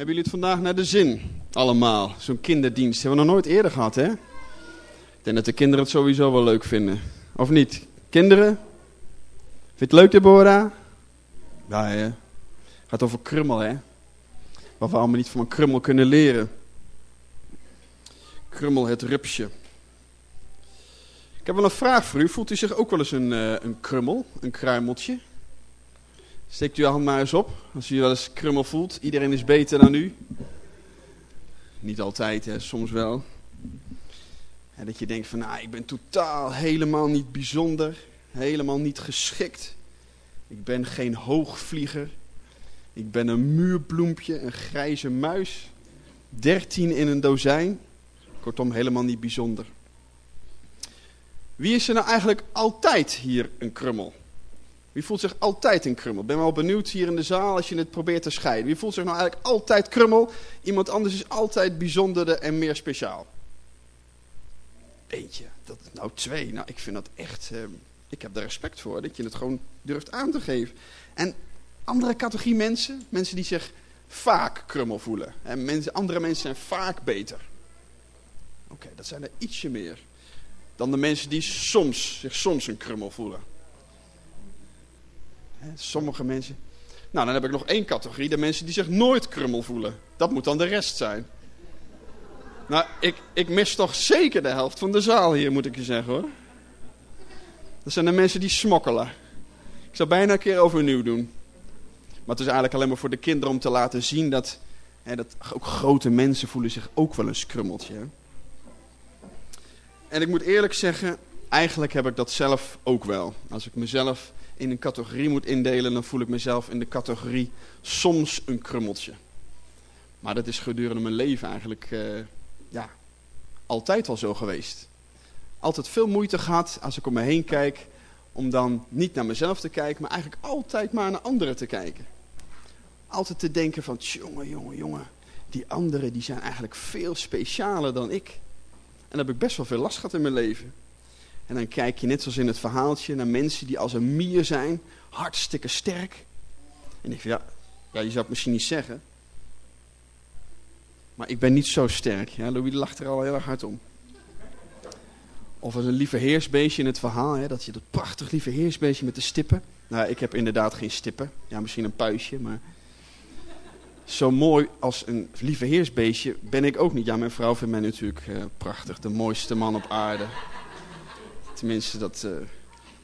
Hebben jullie het vandaag naar de zin? Allemaal. Zo'n kinderdienst hebben we nog nooit eerder gehad, hè? Ik denk dat de kinderen het sowieso wel leuk vinden. Of niet? Kinderen? Vind je het leuk, Deborah? Ja, hè? Het gaat over krummel, hè? Wat we allemaal niet van een krummel kunnen leren. Krummel het rupsje. Ik heb wel een vraag voor u. Voelt u zich ook wel eens een, uh, een krummel, een kruimeltje? Steekt uw hand maar eens op. Als u wel eens krummel voelt. Iedereen is beter dan u. Niet altijd, hè, soms wel. En dat je denkt van, nou, ik ben totaal helemaal niet bijzonder. Helemaal niet geschikt. Ik ben geen hoogvlieger. Ik ben een muurbloempje, een grijze muis. Dertien in een dozijn. Kortom, helemaal niet bijzonder. Wie is er nou eigenlijk altijd hier een krummel? Wie voelt zich altijd een krummel? Ben wel benieuwd hier in de zaal als je het probeert te scheiden. Wie voelt zich nou eigenlijk altijd krummel? Iemand anders is altijd bijzonderder en meer speciaal. Eentje, dat, nou twee. Nou, ik vind dat echt, uh, ik heb daar respect voor, dat je het gewoon durft aan te geven. En andere categorie mensen, mensen die zich vaak krummel voelen. En mensen, andere mensen zijn vaak beter. Oké, dat zijn er ietsje meer dan de mensen die soms, zich soms een krummel voelen. Sommige mensen. Nou, dan heb ik nog één categorie. De mensen die zich nooit krummel voelen. Dat moet dan de rest zijn. Nou, ik, ik mis toch zeker de helft van de zaal hier, moet ik je zeggen hoor. Dat zijn de mensen die smokkelen. Ik zou bijna een keer overnieuw doen. Maar het is eigenlijk alleen maar voor de kinderen om te laten zien dat, hè, dat ook grote mensen voelen zich ook wel een skrummeltje. Hè? En ik moet eerlijk zeggen, eigenlijk heb ik dat zelf ook wel. Als ik mezelf in een categorie moet indelen, dan voel ik mezelf in de categorie soms een krummeltje. Maar dat is gedurende mijn leven eigenlijk uh, ja, altijd al zo geweest. Altijd veel moeite gehad als ik om me heen kijk, om dan niet naar mezelf te kijken, maar eigenlijk altijd maar naar anderen te kijken. Altijd te denken van, jongen, jongen, jongen, die anderen die zijn eigenlijk veel specialer dan ik. En daar heb ik best wel veel last gehad in mijn leven. En dan kijk je net zoals in het verhaaltje naar mensen die als een mier zijn, hartstikke sterk. En ik ja, ja, je zou het misschien niet zeggen. Maar ik ben niet zo sterk. Ja, Louis lacht er al heel erg hard om. Of als een lieve heersbeestje in het verhaal. Hè, dat je dat prachtig lieve heersbeestje met de stippen. Nou, ik heb inderdaad geen stippen. Ja, misschien een puistje, maar... Zo mooi als een lieve heersbeestje ben ik ook niet. Ja, mijn vrouw vindt mij natuurlijk uh, prachtig. De mooiste man op aarde. Tenminste, dat, uh,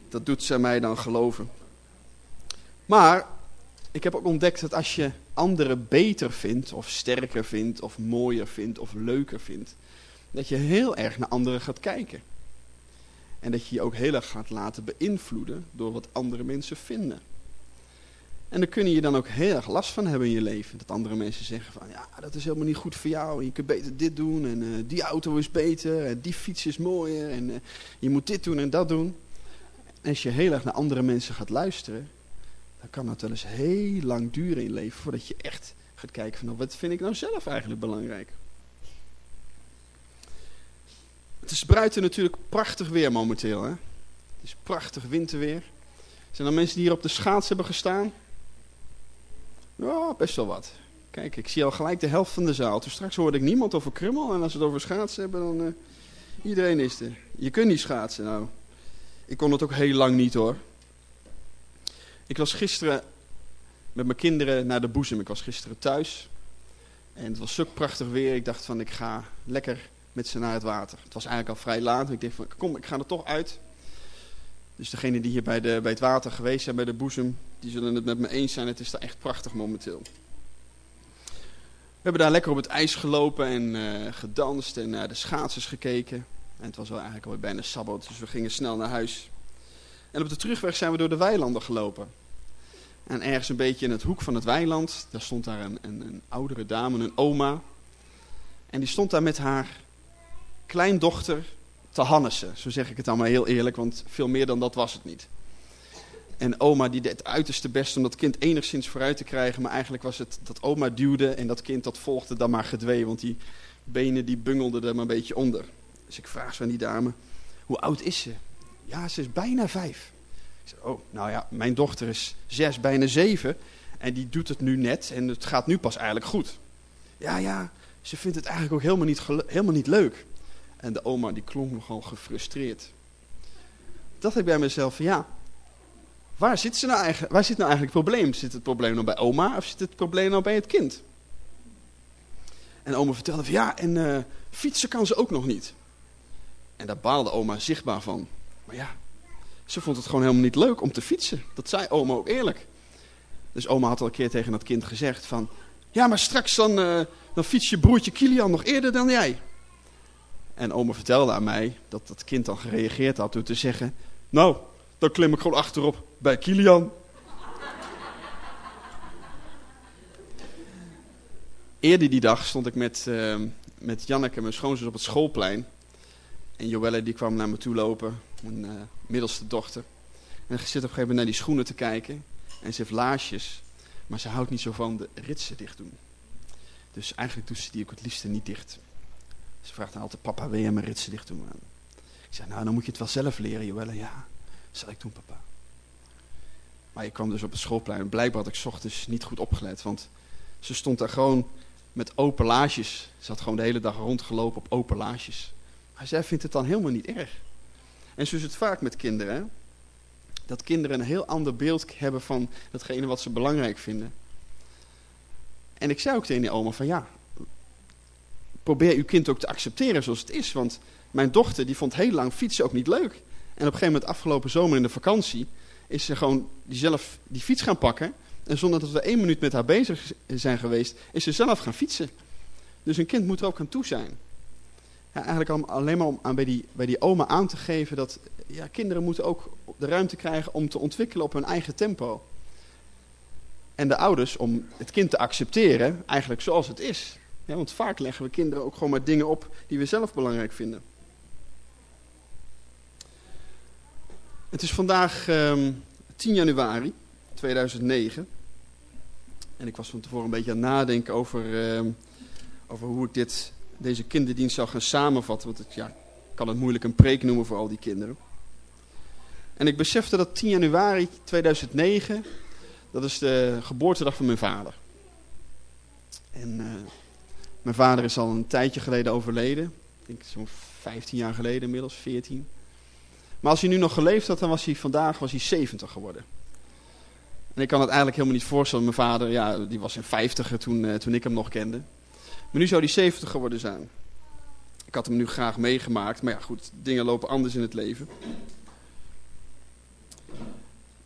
dat doet ze mij dan geloven. Maar ik heb ook ontdekt dat als je anderen beter vindt, of sterker vindt, of mooier vindt, of leuker vindt, dat je heel erg naar anderen gaat kijken. En dat je je ook heel erg gaat laten beïnvloeden door wat andere mensen vinden. En daar kun je dan ook heel erg last van hebben in je leven. Dat andere mensen zeggen van, ja, dat is helemaal niet goed voor jou. Je kunt beter dit doen en uh, die auto is beter en die fiets is mooier. En uh, je moet dit doen en dat doen. En als je heel erg naar andere mensen gaat luisteren, dan kan dat wel eens heel lang duren in je leven voordat je echt gaat kijken van, nou, wat vind ik nou zelf eigenlijk belangrijk. Het is buiten natuurlijk prachtig weer momenteel. Hè? Het is prachtig winterweer. Zijn er mensen die hier op de schaats hebben gestaan? Ja, best wel wat. Kijk, ik zie al gelijk de helft van de zaal. Dus straks hoorde ik niemand over krummel. En als we het over schaatsen hebben, dan... Uh, iedereen is er. Je kunt niet schaatsen, nou. Ik kon het ook heel lang niet, hoor. Ik was gisteren met mijn kinderen naar de boezem. Ik was gisteren thuis. En het was zo prachtig weer. Ik dacht van, ik ga lekker met ze naar het water. Het was eigenlijk al vrij laat. Ik dacht van, kom, ik ga er toch uit. Dus degenen die hier bij, de, bij het water geweest zijn, bij de boezem, die zullen het met me eens zijn. Het is daar echt prachtig momenteel. We hebben daar lekker op het ijs gelopen en uh, gedanst en naar de schaatsers gekeken. En het was wel eigenlijk alweer bijna sabbat, dus we gingen snel naar huis. En op de terugweg zijn we door de weilanden gelopen. En ergens een beetje in het hoek van het weiland, daar stond daar een, een, oudere dame, een oma. En die stond daar met haar kleindochter te Hannessen. Zo zeg ik het maar heel eerlijk, want veel meer dan dat was het niet. En oma die deed het uiterste best om dat kind enigszins vooruit te krijgen. Maar eigenlijk was het dat oma duwde en dat kind dat volgde dan maar gedwee. Want die benen die bungelden er maar een beetje onder. Dus ik vraag zo aan die dame, hoe oud is ze? Ja, ze is bijna vijf. Ik zeg, oh, nou ja, mijn dochter is zes, bijna zeven. En die doet het nu net en het gaat nu pas eigenlijk goed. Ja, ja, ze vindt het eigenlijk ook helemaal niet, helemaal niet leuk. En de oma die klonk nogal gefrustreerd. Dat ik bij mezelf van ja, waar zit, ze nou eigenlijk, waar zit nou eigenlijk het probleem? Zit het probleem nou bij oma of zit het probleem nou bij het kind? En oma vertelde van ja, en uh, fietsen kan ze ook nog niet. En daar baalde oma zichtbaar van. Maar ja, ze vond het gewoon helemaal niet leuk om te fietsen. Dat zei oma ook eerlijk. Dus oma had al een keer tegen dat kind gezegd van... Ja, maar straks dan, uh, dan fiets je broertje Kilian nog eerder dan jij. En oma vertelde aan mij dat dat kind dan gereageerd had door te zeggen... Nou, dan klim ik gewoon achterop bij Kilian. Eerder die dag stond ik met, uh, met Janneke, mijn schoonzus, op het schoolplein. En Joelle die kwam naar me toe lopen, mijn uh, middelste dochter. En ze zit op een gegeven moment naar die schoenen te kijken. En ze heeft laarsjes, maar ze houdt niet zo van de ritsen dicht doen. Dus eigenlijk doet ze die ook het liefste niet dicht. Ze vraagt dan altijd, papa, wil je mijn ritsen dicht doen? Ik zeg, nou, dan moet je het wel zelf leren, Joelle. Ja, zal ik doen, papa. Maar ik kwam dus op het schoolplein. Blijkbaar had ik ochtends niet goed opgelet, want ze stond daar gewoon met open laarsjes. Ze had gewoon de hele dag rondgelopen op open laarsjes. Maar zij vindt het dan helemaal niet erg. En zo is het vaak met kinderen. Hè? Dat kinderen een heel ander beeld hebben van datgene wat ze belangrijk vinden. En ik zei ook tegen die oma van ja, probeer uw kind ook te accepteren zoals het is. Want mijn dochter die vond heel lang fietsen ook niet leuk. En op een gegeven moment afgelopen zomer in de vakantie is ze gewoon die zelf die fiets gaan pakken. En zonder dat we één minuut met haar bezig zijn geweest, is ze zelf gaan fietsen. Dus een kind moet er ook aan toe zijn. Ja, eigenlijk alleen maar om aan bij, die, bij die oma aan te geven dat ja, kinderen moeten ook de ruimte krijgen om te ontwikkelen op hun eigen tempo. En de ouders om het kind te accepteren, eigenlijk zoals het is. Want vaak leggen we kinderen ook gewoon maar dingen op die we zelf belangrijk vinden. Het is vandaag um, ehm, 10 januari 2009. En ik was van tevoren een beetje aan het nadenken over, uh, over hoe ik dit, deze kinderdienst zou gaan samenvatten. Want ik ja, kan het moeilijk een preek noemen voor al die kinderen. En ik besefte dat 10 januari 2009, dat is de geboortedag van mijn vader. En uh, mijn vader is al een tijdje geleden overleden. Ik denk zo'n 15 jaar geleden inmiddels, 14. Maar als hij nu nog geleefd had, dan was hij vandaag was hij 70 geworden. En ik kan het eigenlijk helemaal niet voorstellen. Mijn vader, ja, die was in 50 toen, uh, toen ik hem nog kende. Maar nu zou hij 70 geworden zijn. Ik had hem nu graag meegemaakt, maar ja goed, dingen lopen anders in het leven.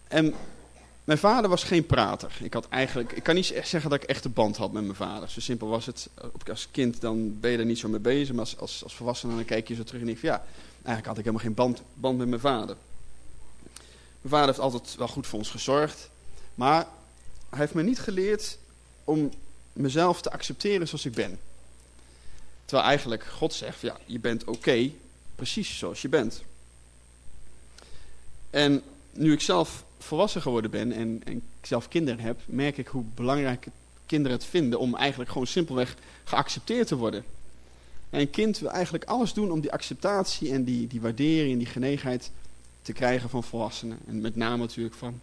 En mijn vader was geen prater. Ik, had eigenlijk, ik kan niet zeggen dat ik echt een band had met mijn vader. Zo simpel was het. Als kind dan ben je er niet zo mee bezig. Maar als, als, als volwassene dan kijk je zo terug en denk van ja, eigenlijk had ik helemaal geen band, band met mijn vader. Mijn vader heeft altijd wel goed voor ons gezorgd. Maar hij heeft me niet geleerd om mezelf te accepteren zoals ik ben. Terwijl eigenlijk God zegt, ja, je bent oké, precies zoals je bent. En nu ik zelf volwassen geworden ben en, en zelf kinderen heb, merk ik hoe belangrijk kinderen het vinden om eigenlijk gewoon simpelweg geaccepteerd te worden. En een kind wil eigenlijk alles doen om die acceptatie en die, die waardering en die genegenheid te krijgen van volwassenen. En met name natuurlijk van,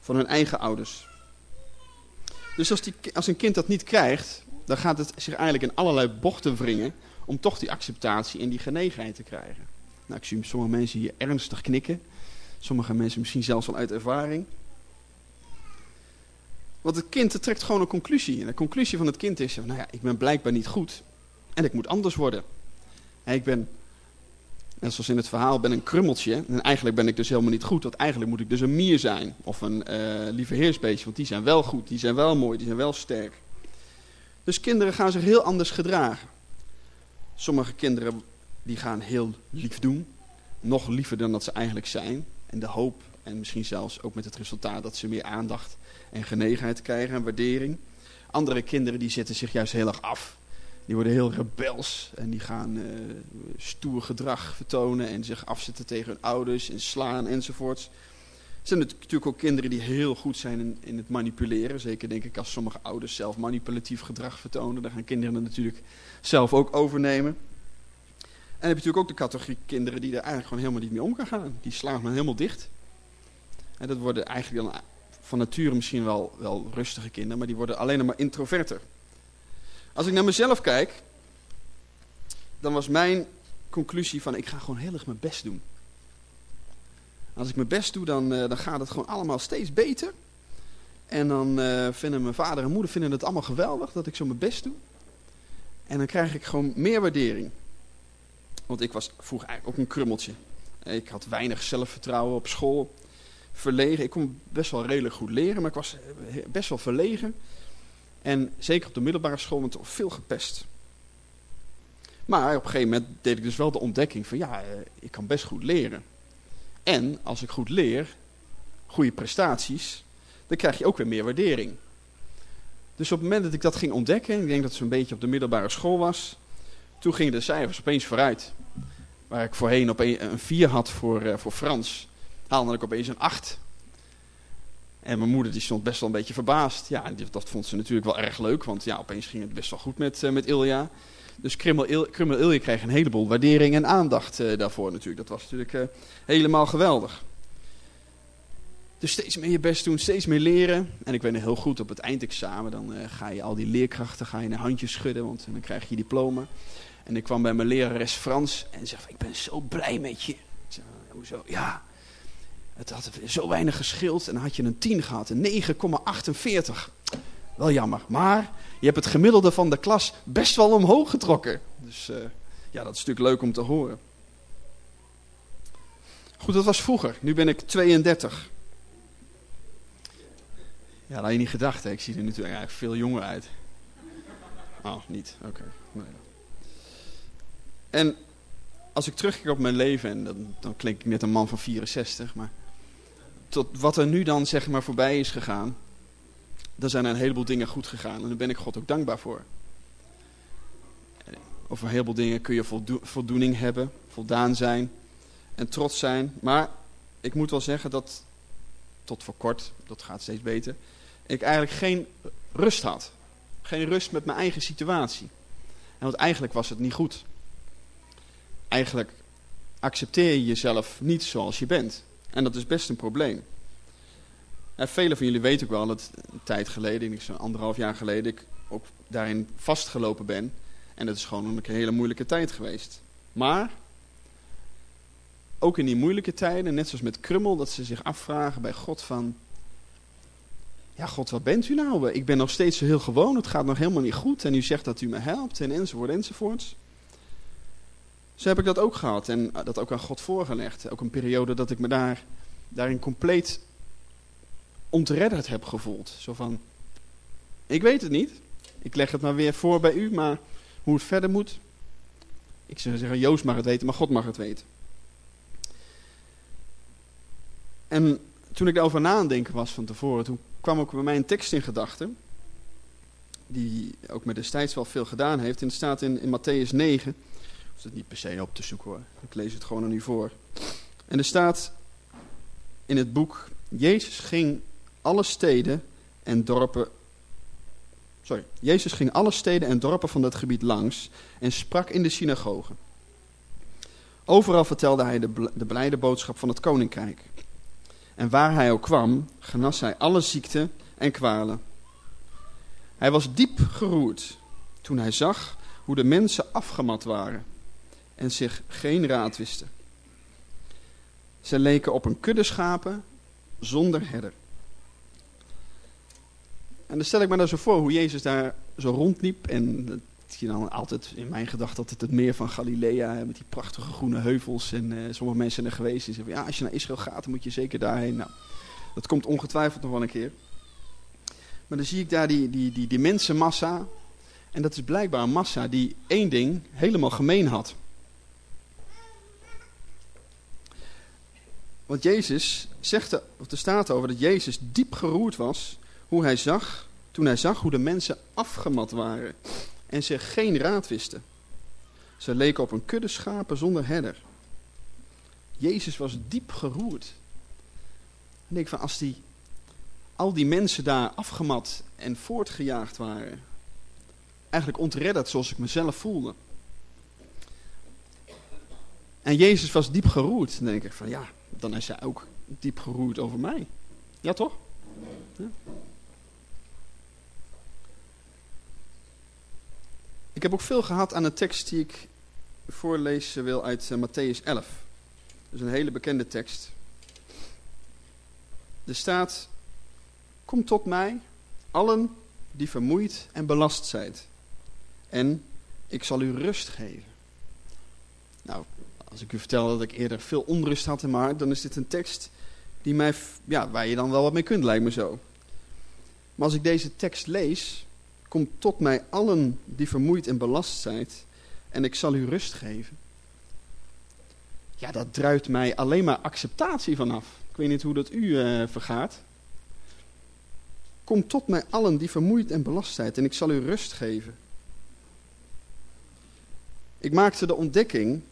van hun eigen ouders. Dus als, die, als een kind dat niet krijgt, dan gaat het zich eigenlijk in allerlei bochten wringen om toch die acceptatie en die genegenheid te krijgen. Nou, ik zie sommige mensen hier ernstig knikken. Sommige mensen misschien zelfs al uit ervaring. Want het kind trekt gewoon een conclusie. En de conclusie van het kind is, nou ja, ik ben blijkbaar niet goed. En ik moet anders worden. ik ben, net zoals in het verhaal, ben een krummeltje. En eigenlijk ben ik dus helemaal niet goed. Want eigenlijk moet ik dus een mier zijn. Of een uh, lieve heersbeestje. Want die zijn wel goed, die zijn wel mooi, die zijn wel sterk. Dus kinderen gaan zich heel anders gedragen. Sommige kinderen die gaan heel lief doen. Nog liever dan dat ze eigenlijk zijn. En de hoop en misschien zelfs ook met het resultaat dat ze meer aandacht en genegenheid krijgen en waardering. Andere kinderen die zetten zich juist heel erg af. Die worden heel rebels en die gaan uh, stoer gedrag vertonen en zich afzetten tegen hun ouders en slaan enzovoorts. Er zijn natuurlijk ook kinderen die heel goed zijn in, het manipuleren. Zeker denk ik als sommige ouders zelf manipulatief gedrag vertonen. Dan gaan kinderen het natuurlijk zelf ook overnemen. En dan heb je natuurlijk ook de categorie kinderen die er eigenlijk gewoon helemaal niet mee om gaan gaan. Die slaan men helemaal dicht. En dat worden eigenlijk dan van nature misschien wel, wel rustige kinderen, maar die worden alleen maar introverter. Als ik naar mezelf kijk, dan was mijn conclusie van ik ga gewoon heel erg mijn best doen. Als ik mijn best doe, dan, uh, dan gaat het gewoon allemaal steeds beter. En dan uh, vinden mijn vader en moeder vinden het allemaal geweldig dat ik zo mijn best doe. En dan krijg ik gewoon meer waardering. Want ik was vroeger eigenlijk ook een krummeltje. Ik had weinig zelfvertrouwen op school. Verlegen. Ik kon best wel redelijk goed leren, maar ik was best wel verlegen. En zeker op de middelbare school werd ik veel gepest. Maar op een gegeven moment deed ik dus wel de ontdekking van ja, eh, ik kan best goed leren. En als ik goed leer, goede prestaties, dan krijg je ook weer meer waardering. Dus op het moment dat ik dat ging ontdekken, ik denk dat het zo'n beetje op de middelbare school was, toen gingen de cijfers opeens vooruit. Waar ik voorheen op een 4 had voor, uh, voor Frans, haalde ik opeens een 8. En mijn moeder die stond best wel een beetje verbaasd. Ja, dat vond ze natuurlijk wel erg leuk, want ja, opeens ging het best wel goed met, uh, met Ilja. Dus Krummel, Il, Ilje kreeg een heleboel waardering en aandacht uh, daarvoor natuurlijk. Dat was natuurlijk helemaal geweldig. Dus steeds meer je best doen, steeds meer leren. En ik weet nog heel goed, op het eindexamen dan ga je al die leerkrachten ga je naar handjes schudden, want dan krijg je je diploma. En ik kwam bij mijn lerares Frans en zei, ik ben zo blij met je. Hoezo? Ja, het had zo weinig geschild en dan had je een 10 gehad, een 9,48. Wel jammer, maar je hebt het gemiddelde van de klas best wel omhoog getrokken. Dus uh, ja, dat is natuurlijk leuk om te horen. Goed, dat was vroeger. Nu ben ik 32. Ja, dat had je niet gedacht. Hè? Ik zie er natuurlijk eigenlijk veel jonger uit. Oh, niet. Oké. Okay. En als ik terugkijk op mijn leven, en dan, dan klink ik net een man van 64, maar tot wat er nu dan zeg maar voorbij is gegaan, dan zijn er een heleboel dingen goed gegaan. En daar ben ik God ook dankbaar voor. Over een heleboel dingen kun je voldo voldoening hebben, voldaan zijn en trots zijn. Maar ik moet wel zeggen dat, tot voor kort, dat gaat steeds beter, ik eigenlijk geen rust had. Geen rust met mijn eigen situatie. En want eigenlijk was het niet goed. Eigenlijk accepteer je jezelf niet zoals je bent. En dat is best een probleem. En velen van jullie weten ook wel dat een tijd geleden, ik zo'n anderhalf jaar geleden, ik ook daarin vastgelopen ben. En dat is gewoon een hele moeilijke tijd geweest. Maar, ook in die moeilijke tijden, net zoals met Krummel, dat ze zich afvragen bij God van... Ja, God, wat bent u nou? Ik ben nog steeds zo heel gewoon, het gaat nog helemaal niet goed. En u zegt dat u me helpt, en enzovoort, enzovoorts. Zo heb ik dat ook gehad en dat ook aan God voorgelegd. Ook een periode dat ik me daar, daarin compleet ontredderd heb gevoeld. Zo van, ik weet het niet. Ik leg het maar weer voor bij u, maar hoe het verder moet. Ik zou zeggen, Joost mag het weten, maar God mag het weten. En toen ik daarover na was van tevoren, toen kwam ook bij mij een tekst in gedachten. Die ook met destijds wel veel gedaan heeft. En het staat in, in Matthäus 9. Hoeft het niet per se op te zoeken hoor. Ik lees het gewoon aan u voor. En er staat in het boek: Jezus ging alle steden en dorpen. Sorry, Jezus ging alle steden en dorpen van dat gebied langs en sprak in de synagogen. Overal vertelde hij de, de blijde boodschap van het koninkrijk. En waar hij ook kwam, genas hij alle ziekten en kwalen. Hij was diep geroerd toen hij zag hoe de mensen afgemat waren en zich geen raad wisten. Ze leken op een kudde schapen zonder herder. En dan stel ik me daar zo voor hoe Jezus daar zo rondliep. En dat je dan altijd in mijn gedachte altijd het meer van Galilea. Met die prachtige groene heuvels. En uh, sommige mensen zijn er geweest. Die zeggen, ja, als je naar Israël gaat, dan moet je zeker daarheen. Nou, dat komt ongetwijfeld nog wel een keer. Maar dan zie ik daar die, die, die, die mensenmassa. En dat is blijkbaar een massa die één ding helemaal gemeen had. Want Jezus zegt, er, of staat over dat Jezus diep geroerd was hoe hij zag, toen hij zag hoe de mensen afgemat waren en zich geen raad wisten. Ze leken op een kudde schapen zonder herder. Jezus was diep geroerd. En ik van als die, al die mensen daar afgemat en voortgejaagd waren, eigenlijk ontredderd zoals ik mezelf voelde. En Jezus was diep geroerd. Dan denk ik van ja, dan is hij ook diep geroerd over mij. Ja toch? Ik heb ook veel gehad aan een tekst die ik voorlezen wil uit uh, Matthäus 11. Dat is een hele bekende tekst. Er staat: Kom tot mij, allen die vermoeid en belast zijn, en ik zal u rust geven. Nou, als ik u vertel dat ik eerder veel onrust had in mijn dan is dit een tekst die mij, ja, waar je dan wel wat mee kunt, lijkt me zo. Maar als ik deze tekst lees, komt tot mij allen die vermoeid en belast zijn, en ik zal u rust geven. Ja, dat druipt mij alleen maar acceptatie vanaf. Ik weet niet hoe dat u uh, vergaat. Kom tot mij allen die vermoeid en belast zijn, en ik zal u rust geven. Ik maakte de ontdekking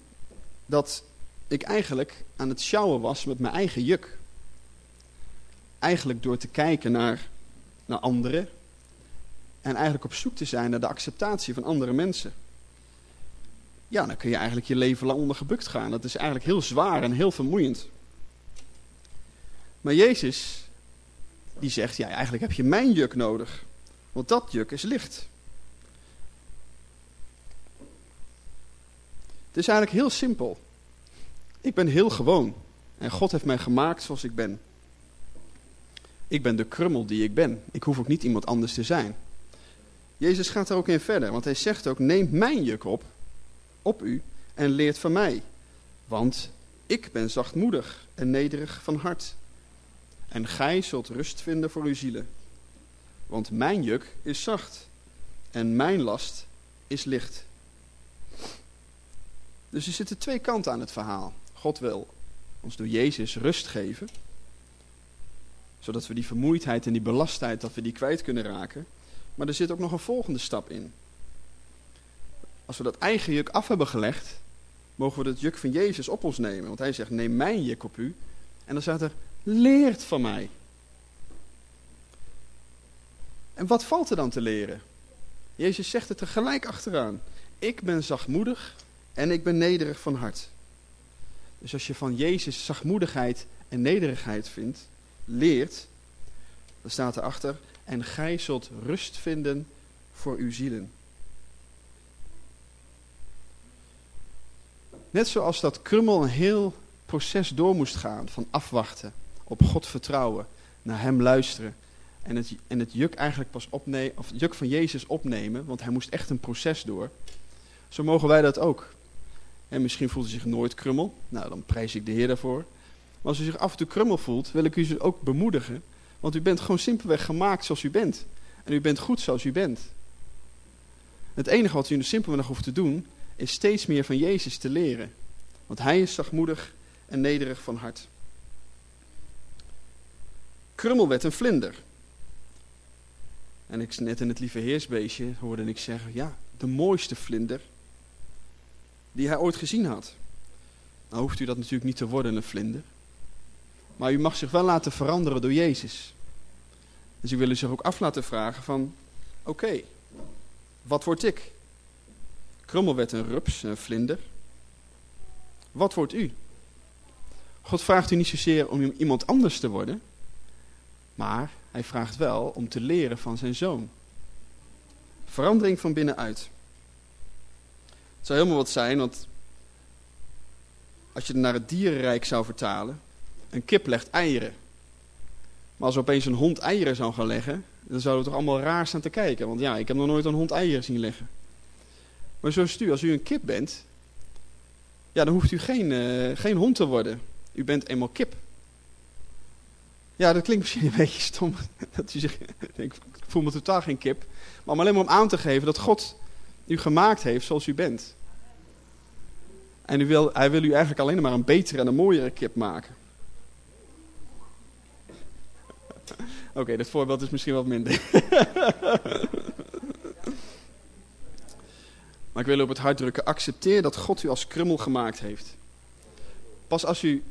dat ik eigenlijk aan het sjouwen was met mijn eigen juk. Eigenlijk door te kijken naar, naar anderen en eigenlijk op zoek te zijn naar de acceptatie van andere mensen. Ja, dan kun je eigenlijk je leven lang ondergebukt gaan. Dat is eigenlijk heel zwaar en heel vermoeiend. Maar Jezus, die zegt, ja, eigenlijk heb je mijn juk nodig. Want dat juk is licht. Het is eigenlijk heel simpel. Ik ben heel gewoon. En God heeft mij gemaakt zoals ik ben. Ik ben de krummel die ik ben. Ik hoef ook niet iemand anders te zijn. Jezus gaat er ook in verder, want hij zegt ook: Neem mijn juk op, op u, en leert van mij. Want ik ben zachtmoedig en nederig van hart. En gij zult rust vinden voor uw zielen. Want mijn juk is zacht en mijn last is licht. Dus er zitten twee kanten aan het verhaal. God wil ons door Jezus rust geven. Zodat we die vermoeidheid en die belastheid, dat we die kwijt kunnen raken. Maar er zit ook nog een volgende stap in. Als we dat eigen juk af hebben gelegd, mogen we het juk van Jezus op ons nemen. Want hij zegt, neem mijn juk op u. En dan staat er, leert van mij. En wat valt er dan te leren? Jezus zegt het er gelijk achteraan. Ik ben zachtmoedig en ik ben nederig van hart. Dus als je van Jezus zachtmoedigheid en nederigheid vindt, leert, dan staat erachter, en gij zult rust vinden voor uw zielen. Net zoals dat Krummel een heel proces door moest gaan van afwachten, op God vertrouwen, naar Hem luisteren en het, en het juk eigenlijk pas opnemen, of juk van Jezus opnemen, want hij moest echt een proces door. Zo mogen wij dat ook. En misschien voelt u zich nooit krummel. Nou, dan prijs ik de Heer daarvoor. Maar als u zich af en toe krummel voelt, wil ik u ook bemoedigen. Want u bent gewoon simpelweg gemaakt zoals u bent. En u bent goed zoals u bent. Het enige wat u nu simpelweg hoeft te doen, is steeds meer van Jezus te leren. Want hij is zachtmoedig en nederig van hart. Krummel werd een vlinder. En ik net in het lieve heersbeestje hoorde ik zeggen, ja, de mooiste vlinder die hij ooit gezien had. Nou hoeft u dat natuurlijk niet te worden, een vlinder. Maar u mag zich wel laten veranderen door Jezus. Dus u wil u zich ook af laten vragen van, oké, wat word ik? Krummel werd een rups, een vlinder. Wat wordt u? God vraagt u niet zozeer om iemand anders te worden, maar hij vraagt wel om te leren van zijn zoon. Verandering van binnenuit. Het zou helemaal wat zijn, want als je het naar het dierenrijk zou vertalen, een kip legt eieren. Maar als opeens een hond eieren zou gaan leggen, dan zouden we toch allemaal raar staan te kijken. Want ja, ik heb nog nooit een hond eieren zien leggen. Maar zoals u, als u een kip bent, ja, dan hoeft u geen, uh, geen hond te worden. U bent eenmaal kip. Ja, dat klinkt misschien een beetje stom. Dat u zegt, ik voel me totaal geen kip. Maar alleen maar om aan te geven dat God u gemaakt heeft zoals u bent. En wil, hij wil u eigenlijk alleen maar een betere en een mooiere kip maken. Oké, dat voorbeeld is misschien wat minder. maar ik wil op het hart drukken. Accepteer dat God u als krummel gemaakt heeft. Pas als u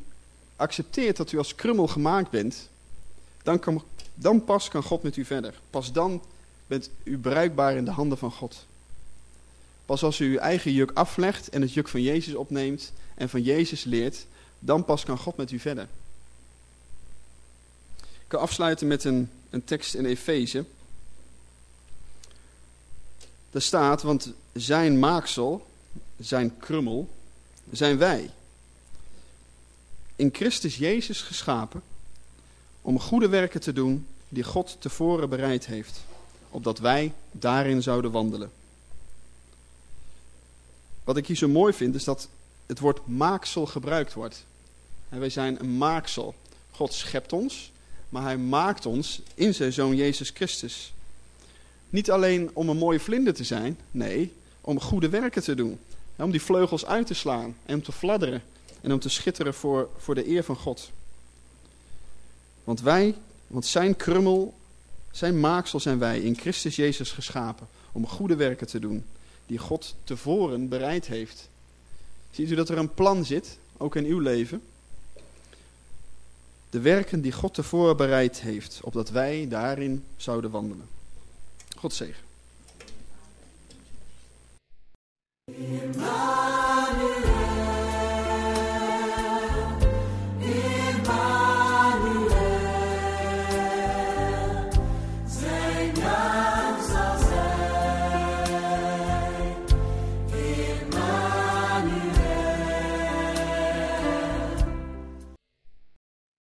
accepteert dat u als krummel gemaakt bent, dan, kan, dan pas kan God met u verder. Pas dan bent u bruikbaar in de handen van God. Pas als u uw eigen juk aflegt en het juk van Jezus opneemt en van Jezus leert, dan pas kan God met u verder. Ik ga afsluiten met een, een tekst in Efeze. Daar staat, want zijn maaksel, zijn krummel, zijn wij. In Christus Jezus geschapen om goede werken te doen die God tevoren bereid heeft, opdat wij daarin zouden wandelen. Wat ik hier zo mooi vind is dat het woord maaksel gebruikt wordt. En wij zijn een maaksel. God schept ons, maar hij maakt ons in zijn zoon Jezus Christus. Niet alleen om een mooie vlinder te zijn, nee, om goede werken te doen. Om die vleugels uit te slaan en om te fladderen en om te schitteren voor, voor de eer van God. Want wij, want zijn krummel, zijn maaksel zijn wij in Christus Jezus geschapen om goede werken te doen die God tevoren bereid heeft. Ziet u dat er een plan zit, ook in uw leven? De werken die God tevoren bereid heeft, opdat wij daarin zouden wandelen. God zegen.